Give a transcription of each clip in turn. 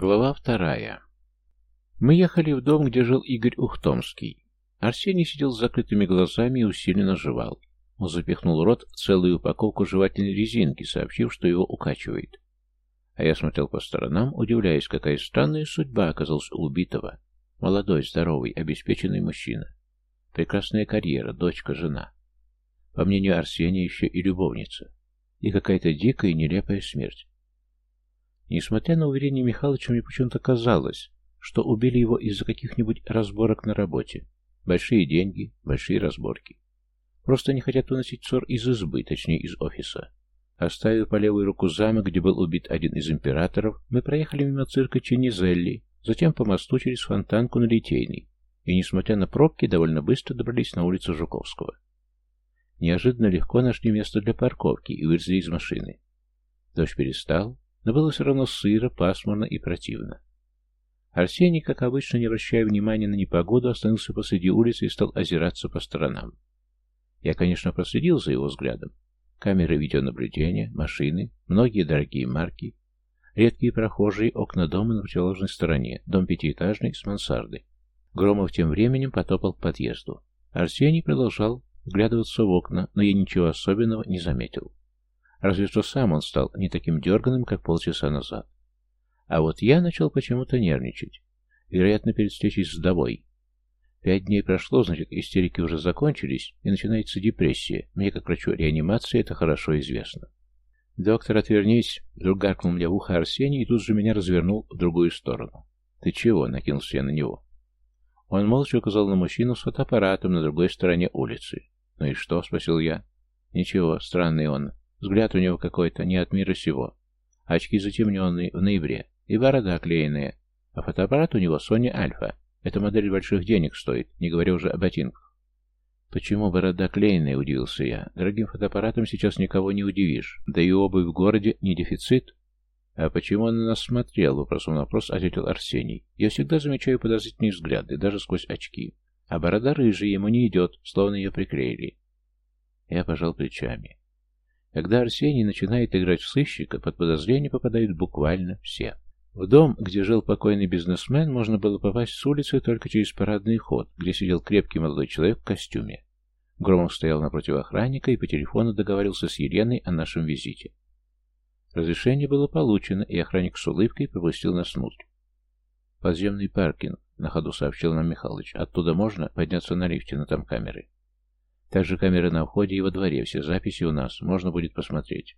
Глава вторая. Мы ехали в дом, где жил Игорь Ухтомский. Арсений сидел с закрытыми глазами и усиленно жевал. Он запихнул в рот целую упаковку жевательной резинки, сообщив, что его укачивает. А я смотрел по сторонам, удивляясь, какая странная судьба оказалась у убитого. Молодой, здоровый, обеспеченный мужчина. Прекрасная карьера, дочка, жена. По мнению Арсения, еще и любовница. И какая-то дикая и нелепая смерть. Несмотря на уверение Михалыча, мне почему-то казалось, что убили его из-за каких-нибудь разборок на работе. Большие деньги, большие разборки. Просто не хотят выносить ссор из избы, точнее из офиса. Оставив по левую руку замок, где был убит один из императоров, мы проехали мимо цирка Ченизелли, затем по мосту через фонтанку на Литейный, и, несмотря на пробки, довольно быстро добрались на улицу Жуковского. Неожиданно легко нашли место для парковки и вылезли из машины. Дождь перестал, но было все равно сыро, пасмурно и противно. Арсений, как обычно, не обращая внимания на непогоду, остановился посреди улицы и стал озираться по сторонам. Я, конечно, проследил за его взглядом. Камеры видеонаблюдения, машины, многие дорогие марки, редкие прохожие, окна дома на противоположной стороне, дом пятиэтажный с мансарды. Громов тем временем потопал к подъезду. Арсений продолжал вглядываться в окна, но я ничего особенного не заметил. Разве что сам он стал не таким дерганым, как полчаса назад. А вот я начал почему-то нервничать. Вероятно, перед встречей с вдовой. Пять дней прошло, значит, истерики уже закончились, и начинается депрессия. Мне, как врачу реанимации, это хорошо известно. «Доктор, отвернись!» Вдруг гаркнул мне в ухо Арсений и тут же меня развернул в другую сторону. «Ты чего?» — накинулся я на него. Он молча указал на мужчину с фотоаппаратом на другой стороне улицы. «Ну и что?» — спросил я. «Ничего, странный он. Взгляд у него какой-то, не от мира сего. Очки затемненные, в ноябре, и борода клеенная. А фотоаппарат у него Sony Alpha. Эта модель больших денег стоит, не говоря уже о ботинках. «Почему борода клеенная?» – удивился я. «Дорогим фотоаппаратом сейчас никого не удивишь. Да и обувь в городе не дефицит». «А почему он на нас смотрел?» – вопросом на вопрос ответил Арсений. «Я всегда замечаю подозрительные взгляды, даже сквозь очки. А борода рыжая ему не идет, словно ее приклеили». Я пожал плечами. Когда Арсений начинает играть в сыщика, под подозрение попадают буквально все. В дом, где жил покойный бизнесмен, можно было попасть с улицы только через парадный ход, где сидел крепкий молодой человек в костюме. Громов стоял напротив охранника и по телефону договаривался с Еленой о нашем визите. Разрешение было получено, и охранник с улыбкой пропустил нас внутрь. «Подземный паркинг», — на ходу сообщил нам Михалыч. «Оттуда можно подняться на лифте, но там камеры». Также камеры на входе и во дворе, все записи у нас, можно будет посмотреть.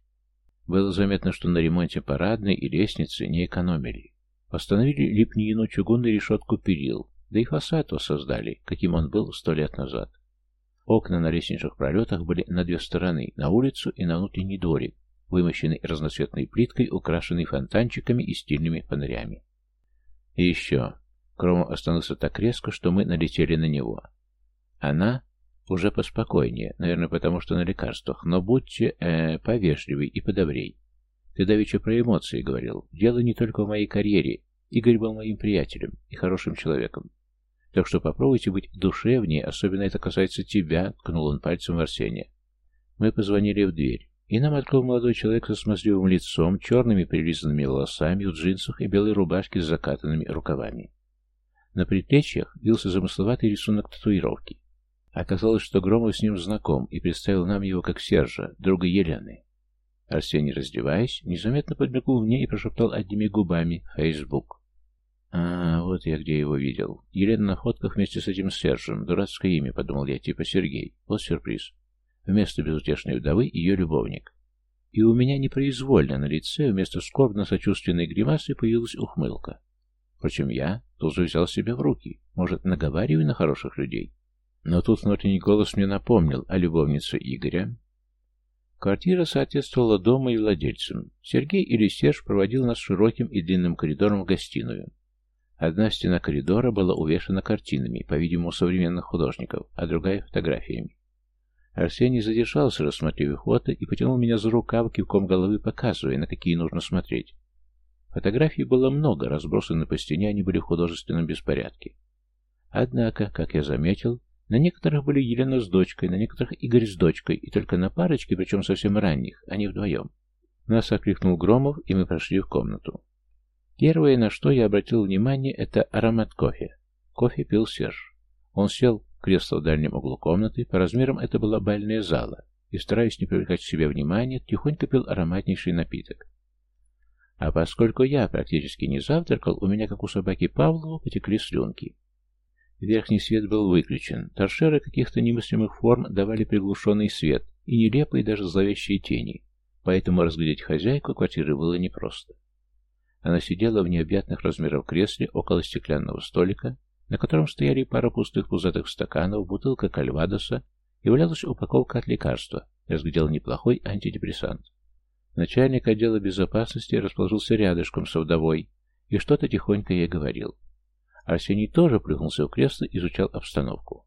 Было заметно, что на ремонте парадной и лестницы не экономили. Восстановили лепнину, чугунную решетку перил, да и фасад воссоздали, каким он был сто лет назад. Окна на лестничных пролетах были на две стороны, на улицу и на внутренний дворик, вымощенный разноцветной плиткой, украшенный фонтанчиками и стильными фонарями. И еще. Кромов остановился так резко, что мы налетели на него. Она уже поспокойнее, наверное, потому что на лекарствах, но будьте, э, повежливей и подобрей. Ты давеча про эмоции говорил. Дело не только в моей карьере. Игорь был моим приятелем и хорошим человеком. Так что попробуйте быть душевнее, особенно это касается тебя, ткнул он пальцем в Арсения. Мы позвонили в дверь, и нам открыл молодой человек со смазливым лицом, черными прилизанными волосами, в джинсах и белой рубашке с закатанными рукавами. На предплечьях вился замысловатый рисунок татуировки. Оказалось, что Громов с ним знаком и представил нам его как Сержа, друга Елены. Арсений, раздеваясь, незаметно подмигнул мне и прошептал одними губами «Фейсбук». «А, вот я где его видел. Елена на фотках вместе с этим Сержем. Дурацкое имя, подумал я, типа Сергей. Вот сюрприз. Вместо безутешной вдовы ее любовник. И у меня непроизвольно на лице вместо скорбно-сочувственной гримасы появилась ухмылка. Впрочем, я тут же взял себя в руки. Может, наговариваю на хороших людей? Но тут внутренний голос мне напомнил о любовнице Игоря. Квартира соответствовала дому и владельцам. Сергей или Серж проводил нас широким и длинным коридором в гостиную. Одна стена коридора была увешана картинами, по-видимому, современных художников, а другая — фотографиями. Арсений задержался, рассмотрев фото, и потянул меня за рукав, кивком головы показывая, на какие нужно смотреть. Фотографий было много, разбросаны по стене, они были в художественном беспорядке. Однако, как я заметил, на некоторых были Елена с дочкой, на некоторых Игорь с дочкой, и только на парочке, причем совсем ранних, они вдвоем. Нас окликнул Громов, и мы прошли в комнату. Первое, на что я обратил внимание, это аромат кофе. Кофе пил Серж. Он сел в кресло в дальнем углу комнаты, по размерам это была бальная зала, и, стараясь не привлекать к себе внимания, тихонько пил ароматнейший напиток. А поскольку я практически не завтракал, у меня, как у собаки Павлова, потекли слюнки. Верхний свет был выключен, торшеры каких-то немыслимых форм давали приглушенный свет и нелепые даже зловещие тени, поэтому разглядеть хозяйку квартиры было непросто. Она сидела в необъятных размеров кресле около стеклянного столика, на котором стояли пара пустых пузатых стаканов, бутылка кальвадоса и валялась упаковка от лекарства, разглядел неплохой антидепрессант. Начальник отдела безопасности расположился рядышком с вдовой и что-то тихонько ей говорил. Арсений тоже прыгнулся в кресло изучал обстановку.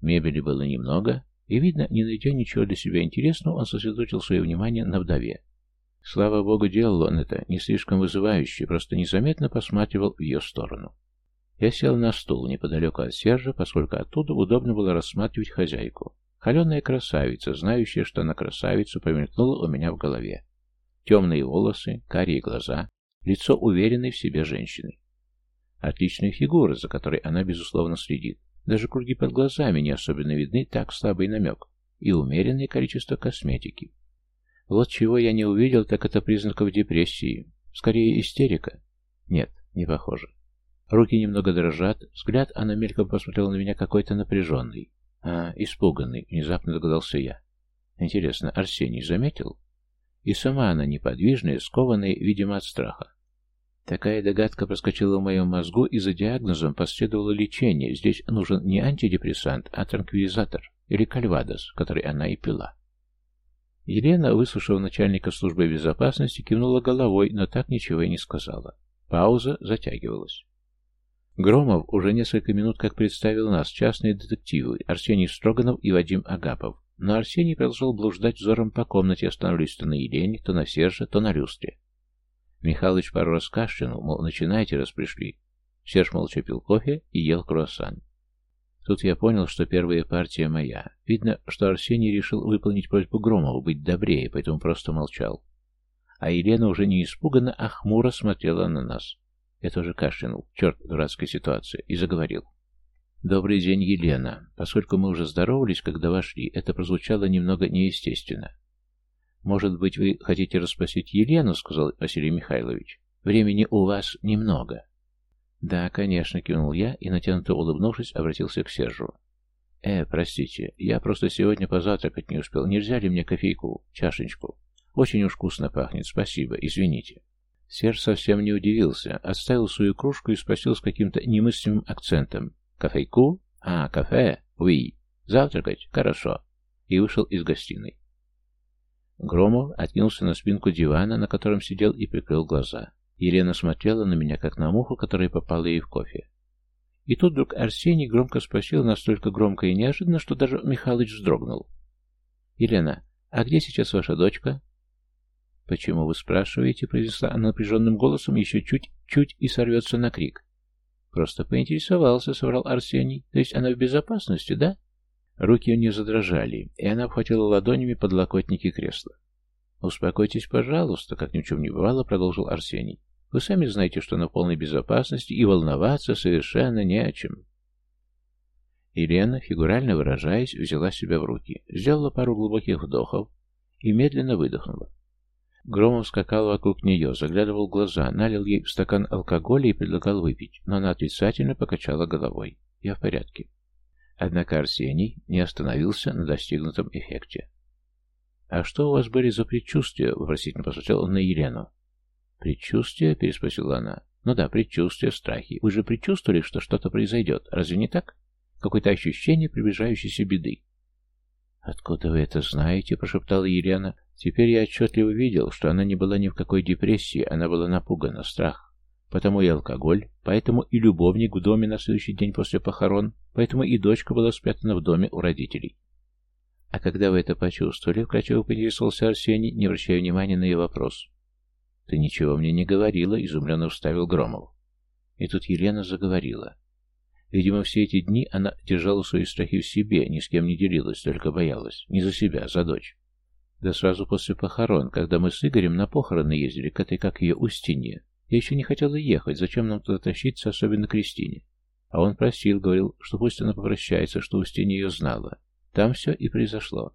Мебели было немного, и, видно, не найдя ничего для себя интересного, он сосредоточил свое внимание на вдове. Слава богу, делал он это не слишком вызывающе, просто незаметно посматривал в ее сторону. Я сел на стул неподалеку от Сержа, поскольку оттуда удобно было рассматривать хозяйку. Холеная красавица, знающая, что она красавица, промелькнула у меня в голове. Темные волосы, карие глаза, лицо уверенной в себе женщины. Отличная фигура, за которой она, безусловно, следит. Даже круги под глазами не особенно видны, так слабый намек. И умеренное количество косметики. Вот чего я не увидел, так это признаков депрессии. Скорее, истерика. Нет, не похоже. Руки немного дрожат, взгляд она мельком посмотрела на меня какой-то напряженный. А, испуганный, внезапно догадался я. Интересно, Арсений заметил? И сама она неподвижная, скованная, видимо, от страха. Такая догадка проскочила в моем мозгу, и за диагнозом последовало лечение. Здесь нужен не антидепрессант, а транквилизатор, или кальвадос, который она и пила. Елена, выслушав начальника службы безопасности, кивнула головой, но так ничего и не сказала. Пауза затягивалась. Громов уже несколько минут как представил нас, частные детективы, Арсений Строганов и Вадим Агапов. Но Арсений продолжал блуждать взором по комнате, останавливаясь то на Елене, то на Серже, то на Люстре. Михалыч пару раз кашлянул, мол, начинайте, раз пришли. Серж молча пил кофе и ел круассан. Тут я понял, что первая партия моя. Видно, что Арсений решил выполнить просьбу Громова быть добрее, поэтому просто молчал. А Елена уже не испуганно, а хмуро смотрела на нас. Я тоже кашлянул. Черт, дурацкая ситуация. И заговорил. «Добрый день, Елена. Поскольку мы уже здоровались, когда вошли, это прозвучало немного неестественно. Может быть, вы хотите расспросить Елену?» — сказал Василий Михайлович. «Времени у вас немного». «Да, конечно», — кивнул я и, натянуто улыбнувшись, обратился к Сержу. «Э, простите, я просто сегодня позавтракать не успел. Нельзя ли мне кофейку, чашечку? Очень уж вкусно пахнет, спасибо, извините». Серж совсем не удивился, отставил свою кружку и спросил с каким-то немыслимым акцентом. «Кофейку? А, кафе? Уи. Завтракать? Хорошо». И вышел из гостиной. Громов откинулся на спинку дивана, на котором сидел и прикрыл глаза. Елена смотрела на меня, как на муху, которая попала ей в кофе. И тут вдруг Арсений громко спросил, настолько громко и неожиданно, что даже Михалыч вздрогнул. «Елена, а где сейчас ваша дочка?» «Почему вы спрашиваете?» — произнесла она напряженным голосом, еще чуть-чуть и сорвется на крик. «Просто поинтересовался», — соврал Арсений. «То есть она в безопасности, да?» Руки у нее задрожали, и она обхватила ладонями подлокотники кресла. «Успокойтесь, пожалуйста», — как ни в чем не бывало, — продолжил Арсений. «Вы сами знаете, что она в полной безопасности, и волноваться совершенно не о чем». Елена, фигурально выражаясь, взяла себя в руки, сделала пару глубоких вдохов и медленно выдохнула. Громов скакал вокруг нее, заглядывал в глаза, налил ей в стакан алкоголя и предлагал выпить, но она отрицательно покачала головой. «Я в порядке». Однако Арсений не остановился на достигнутом эффекте. «А что у вас были за предчувствия?» — вопросительно посмотрел он на Елену. «Предчувствия?» — переспросила она. «Ну да, предчувствия, страхи. Вы же предчувствовали, что что-то произойдет. Разве не так? Какое-то ощущение приближающейся беды». «Откуда вы это знаете?» — прошептала Елена. Теперь я отчетливо видел, что она не была ни в какой депрессии, она была напугана, страх. Потому и алкоголь, поэтому и любовник в доме на следующий день после похорон, поэтому и дочка была спрятана в доме у родителей. «А когда вы это почувствовали?» — вкратчиво поинтересовался Арсений, не обращая внимания на ее вопрос. «Ты ничего мне не говорила», — изумленно вставил Громов. И тут Елена заговорила. Видимо, все эти дни она держала свои страхи в себе, ни с кем не делилась, только боялась. Не за себя, за дочь. Да сразу после похорон, когда мы с Игорем на похороны ездили к этой, как ее, Устинье. Я еще не хотела ехать, зачем нам туда тащиться, особенно Кристине? А он просил, говорил, что пусть она попрощается, что Устинья ее знала. Там все и произошло.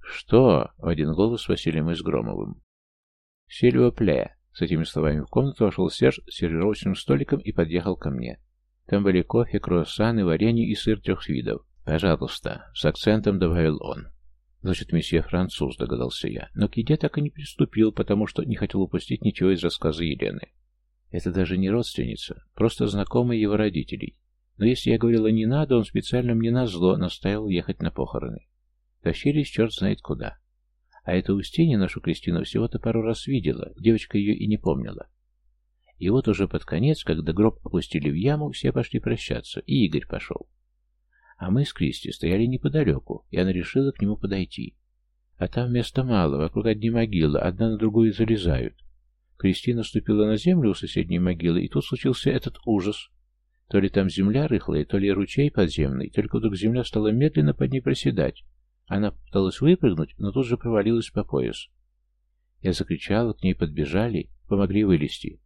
«Что?» — в один голос Василием и с Громовым. «Сильва Пле». С этими словами в комнату вошел Серж с сервировочным столиком и подъехал ко мне. Там были кофе, круассаны, варенье и сыр трех видов. «Пожалуйста», — с акцентом добавил он. «Значит, месье француз», — догадался я. Но к еде так и не приступил, потому что не хотел упустить ничего из рассказа Елены. Это даже не родственница, просто знакомая его родителей. Но если я говорила «не надо», он специально мне назло настаивал ехать на похороны. Тащились черт знает куда. А эта Устинья нашу Кристину всего-то пару раз видела, девочка ее и не помнила. И вот уже под конец, когда гроб опустили в яму, все пошли прощаться, и Игорь пошел. А мы с Кристи стояли неподалеку, и она решила к нему подойти. А там места мало, вокруг одни могилы, одна на другую залезают. Кристина ступила на землю у соседней могилы, и тут случился этот ужас. То ли там земля рыхлая, то ли ручей подземный, только вдруг земля стала медленно под ней проседать. Она пыталась выпрыгнуть, но тут же провалилась по пояс. Я закричала, к ней подбежали, помогли вылезти.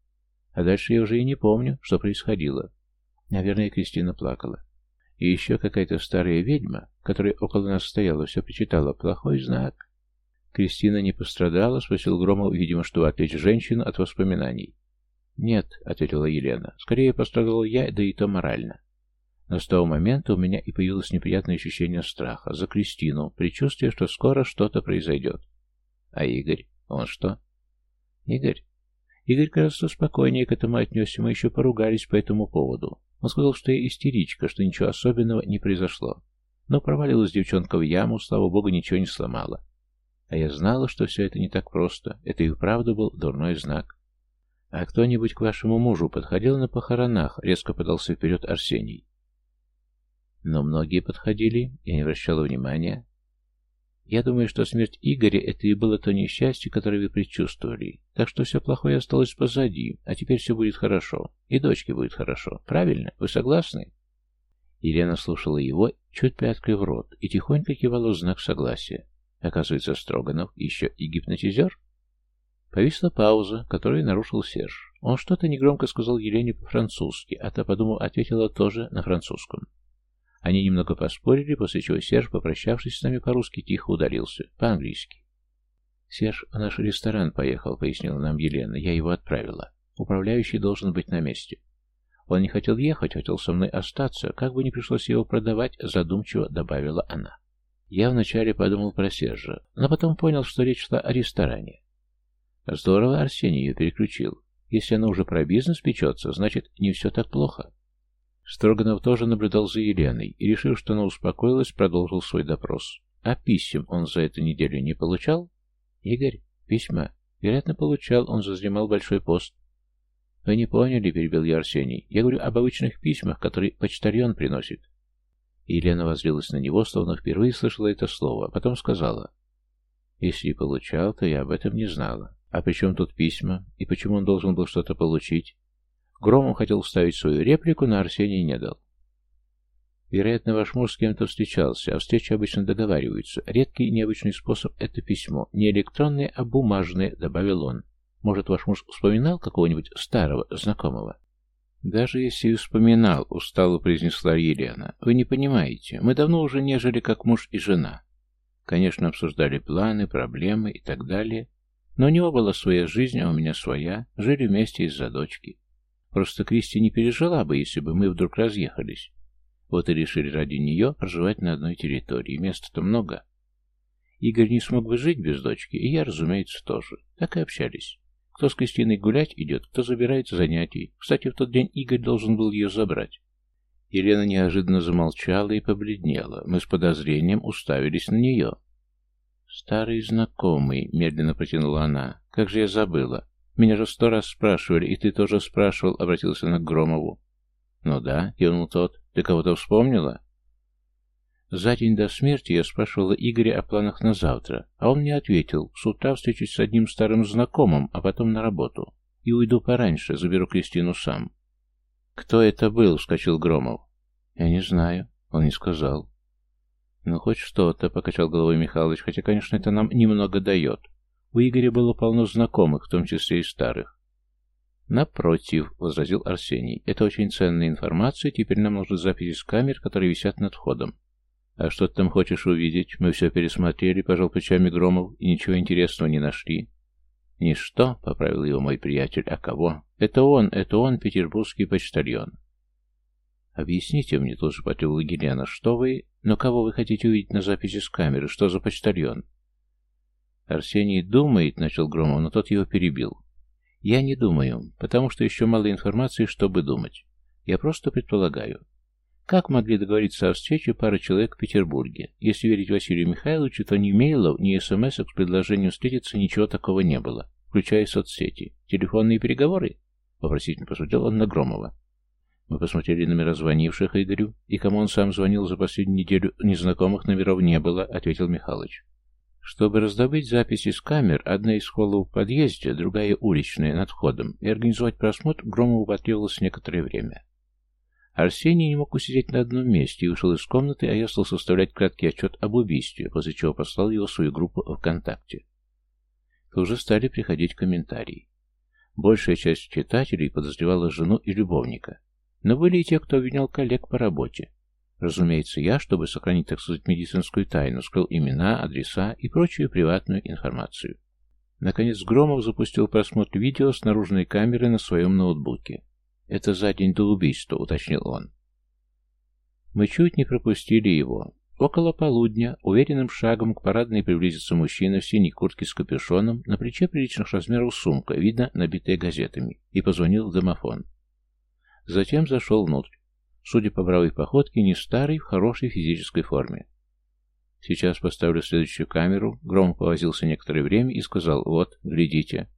А дальше я уже и не помню, что происходило. Наверное, Кристина плакала. И еще какая-то старая ведьма, которая около нас стояла, все причитала «плохой знак». Кристина не пострадала, спросил Громов, видимо, чтобы отвлечь женщину от воспоминаний. «Нет», — ответила Елена, — «скорее пострадал я, да и то морально». Но с того момента у меня и появилось неприятное ощущение страха за Кристину, предчувствие, что скоро что-то произойдет. А Игорь? Он что? Игорь? Игорь кажется спокойнее к этому отнесся, мы еще поругались по этому поводу. Он сказал, что я истеричка, что ничего особенного не произошло. Но провалилась девчонка в яму, слава богу, ничего не сломала. А я знала, что все это не так просто. Это и вправду был дурной знак. «А кто-нибудь к вашему мужу подходил на похоронах?» — резко подался вперед Арсений. Но многие подходили, я не обращала внимания. Я думаю, что смерть Игоря — это и было то несчастье, которое вы предчувствовали. Так что все плохое осталось позади, а теперь все будет хорошо. И дочке будет хорошо. Правильно? Вы согласны?» Елена слушала его, чуть приоткрыв рот, и тихонько кивала в знак согласия. Оказывается, Строганов еще и гипнотизер? Повисла пауза, которую нарушил Серж. Он что-то негромко сказал Елене по-французски, а та, подумав, ответила тоже на французском. Они немного поспорили, после чего Серж, попрощавшись с нами по-русски, тихо удалился. По-английски. «Серж в наш ресторан поехал», — пояснила нам Елена. «Я его отправила. Управляющий должен быть на месте». Он не хотел ехать, хотел со мной остаться. Как бы не пришлось его продавать, задумчиво добавила она. Я вначале подумал про Сержа, но потом понял, что речь шла о ресторане. Здорово Арсений ее переключил. Если она уже про бизнес печется, значит, не все так плохо. Строганов тоже наблюдал за Еленой и, решив, что она успокоилась, продолжил свой допрос. А писем он за эту неделю не получал? Игорь, письма? Вероятно, получал, он занимал большой пост. Вы не поняли, перебил я Арсений. Я говорю об обычных письмах, которые почтальон приносит. Елена возлилась на него, словно впервые слышала это слово, а потом сказала. Если получал, то я об этом не знала. А при чем тут письма? И почему он должен был что-то получить? Громов хотел вставить свою реплику, но Арсений не дал. Вероятно, ваш муж с кем-то встречался, а встречи обычно договариваются. Редкий и необычный способ — это письмо. Не электронное, а бумажное, — добавил он. Может, ваш муж вспоминал какого-нибудь старого знакомого? «Даже если и вспоминал», — устало произнесла Елена. «Вы не понимаете, мы давно уже не жили как муж и жена. Конечно, обсуждали планы, проблемы и так далее. Но у него была своя жизнь, а у меня своя. Жили вместе из-за дочки. Просто Кристи не пережила бы, если бы мы вдруг разъехались. Вот и решили ради нее проживать на одной территории. Места-то много. Игорь не смог бы жить без дочки, и я, разумеется, тоже. Так и общались. Кто с Кристиной гулять идет, кто забирает занятий. Кстати, в тот день Игорь должен был ее забрать. Елена неожиданно замолчала и побледнела. Мы с подозрением уставились на нее. «Старый знакомый», — медленно протянула она. «Как же я забыла. Меня же сто раз спрашивали, и ты тоже спрашивал, обратился она к Громову. Ну да, кивнул тот. Ты кого-то вспомнила? За день до смерти я спрашивала Игоря о планах на завтра, а он мне ответил, с утра встречусь с одним старым знакомым, а потом на работу. И уйду пораньше, заберу Кристину сам. «Кто это был?» — вскочил Громов. «Я не знаю. Он не сказал». «Ну, хоть что-то», — покачал головой Михалыч, хотя, конечно, это нам немного дает. У Игоря было полно знакомых, в том числе и старых. «Напротив», — возразил Арсений, — «это очень ценная информация, теперь нам нужны записи с камер, которые висят над входом». «А что ты там хочешь увидеть? Мы все пересмотрели», — пожал плечами Громов, — «и ничего интересного не нашли». «Ничто», — поправил его мой приятель, — «а кого?» «Это он, это он, петербургский почтальон». «Объясните мне», — тут же потребовала Гелена, — «что вы... Но кого вы хотите увидеть на записи с камеры? Что за почтальон?» Арсений думает, — начал Громов, но тот его перебил. Я не думаю, потому что еще мало информации, чтобы думать. Я просто предполагаю. Как могли договориться о встрече пара человек в Петербурге? Если верить Василию Михайловичу, то ни мейлов, ни смс с предложением встретиться ничего такого не было, включая соцсети. Телефонные переговоры? Вопросительно посмотрел он на Громова. Мы посмотрели номера звонивших Игорю, и кому он сам звонил за последнюю неделю, незнакомых номеров не было, ответил Михайлович. Чтобы раздобыть записи с камер, одна из холлов в подъезде, другая уличная, над входом, и организовать просмотр, Громову потребовалось некоторое время. Арсений не мог усидеть на одном месте и ушел из комнаты, а я стал составлять краткий отчет об убийстве, после чего послал его в свою группу ВКонтакте. То уже стали приходить комментарии. Большая часть читателей подозревала жену и любовника, но были и те, кто обвинял коллег по работе. Разумеется, я, чтобы сохранить, так сказать, медицинскую тайну, скрыл имена, адреса и прочую приватную информацию. Наконец Громов запустил просмотр видео с наружной камеры на своем ноутбуке. «Это за день до убийства», — уточнил он. Мы чуть не пропустили его. Около полудня уверенным шагом к парадной приблизится мужчина в синей куртке с капюшоном, на плече приличных размеров сумка, видно, набитая газетами, и позвонил в домофон. Затем зашел внутрь. Судя по бравой походке, не старый, в хорошей физической форме. Сейчас поставлю следующую камеру. Гром повозился некоторое время и сказал, вот, глядите.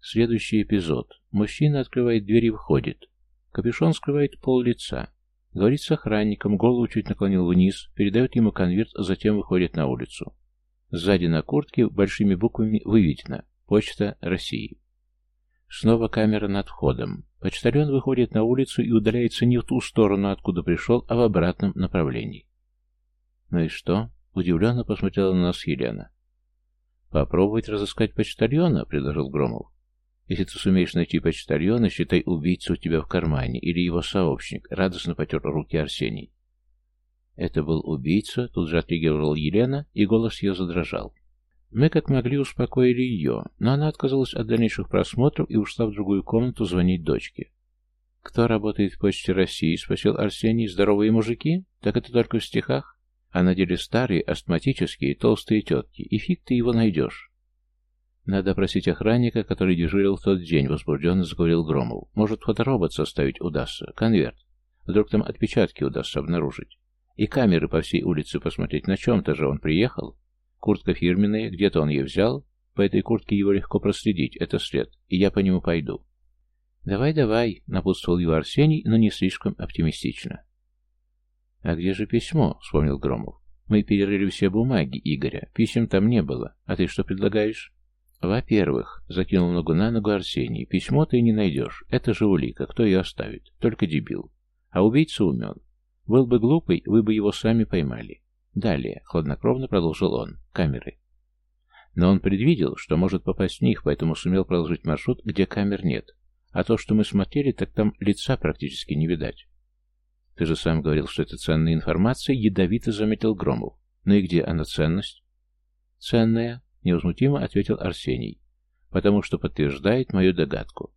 Следующий эпизод. Мужчина открывает дверь и выходит. Капюшон скрывает пол лица. Говорит с охранником, голову чуть наклонил вниз, передает ему конверт, затем выходит на улицу. Сзади на куртке большими буквами выведено «Почта России». Снова камера над входом. Почтальон выходит на улицу и удаляется не в ту сторону, откуда пришел, а в обратном направлении. «Ну и что?» — удивленно посмотрела на нас Елена. «Попробовать разыскать почтальона?» — предложил Громов. «Если ты сумеешь найти почтальона, считай убийцу у тебя в кармане, или его сообщник», — радостно потер руки Арсений. «Это был убийца», — тут же отреагировала Елена, и голос ее задрожал. Мы как могли успокоили ее, но она отказалась от дальнейших просмотров и ушла в другую комнату звонить дочке. «Кто работает в Почте России?» — спросил Арсений. «Здоровые мужики? Так это только в стихах? А на деле старые, астматические, толстые тетки, и фиг ты его найдешь». «Надо просить охранника, который дежурил в тот день», — возбужденно заговорил Громов. «Может, фоторобот составить удастся? Конверт. Вдруг там отпечатки удастся обнаружить. И камеры по всей улице посмотреть. На чем-то же он приехал?» Куртка фирменная, где-то он ее взял. По этой куртке его легко проследить, это след, и я по нему пойду. «Давай, давай», — напутствовал его Арсений, но не слишком оптимистично. «А где же письмо?» — вспомнил Громов. «Мы перерыли все бумаги Игоря. Писем там не было. А ты что предлагаешь?» «Во-первых», — закинул ногу на ногу Арсений, — «письмо ты не найдешь. Это же улика. Кто ее оставит? Только дебил. А убийца умен. Был бы глупый, вы бы его сами поймали. Далее, хладнокровно продолжил он, камеры. Но он предвидел, что может попасть в них, поэтому сумел продолжить маршрут, где камер нет. А то, что мы смотрели, так там лица практически не видать. Ты же сам говорил, что это ценная информация, ядовито заметил Громов. Ну и где она ценность? Ценная, невозмутимо ответил Арсений, потому что подтверждает мою догадку.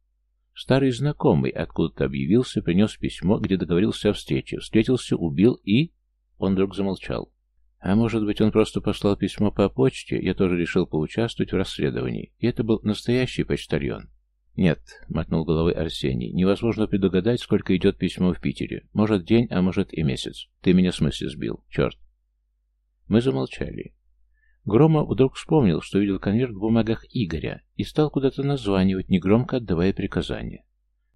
Старый знакомый откуда-то объявился, принес письмо, где договорился о встрече, встретился, убил и... Он вдруг замолчал. А может быть, он просто послал письмо по почте, я тоже решил поучаствовать в расследовании, и это был настоящий почтальон. «Нет», — мотнул головой Арсений, — «невозможно предугадать, сколько идет письмо в Питере. Может, день, а может и месяц. Ты меня с мысли сбил. Черт». Мы замолчали. Грома вдруг вспомнил, что видел конверт в бумагах Игоря, и стал куда-то названивать, негромко отдавая приказания.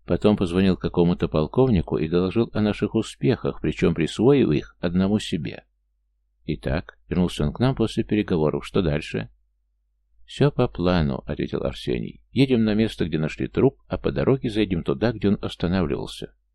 Потом позвонил какому-то полковнику и доложил о наших успехах, причем присвоив их одному себе. «Итак», — вернулся он к нам после переговоров, — «что дальше?» «Все по плану», — ответил Арсений. «Едем на место, где нашли труп, а по дороге зайдем туда, где он останавливался.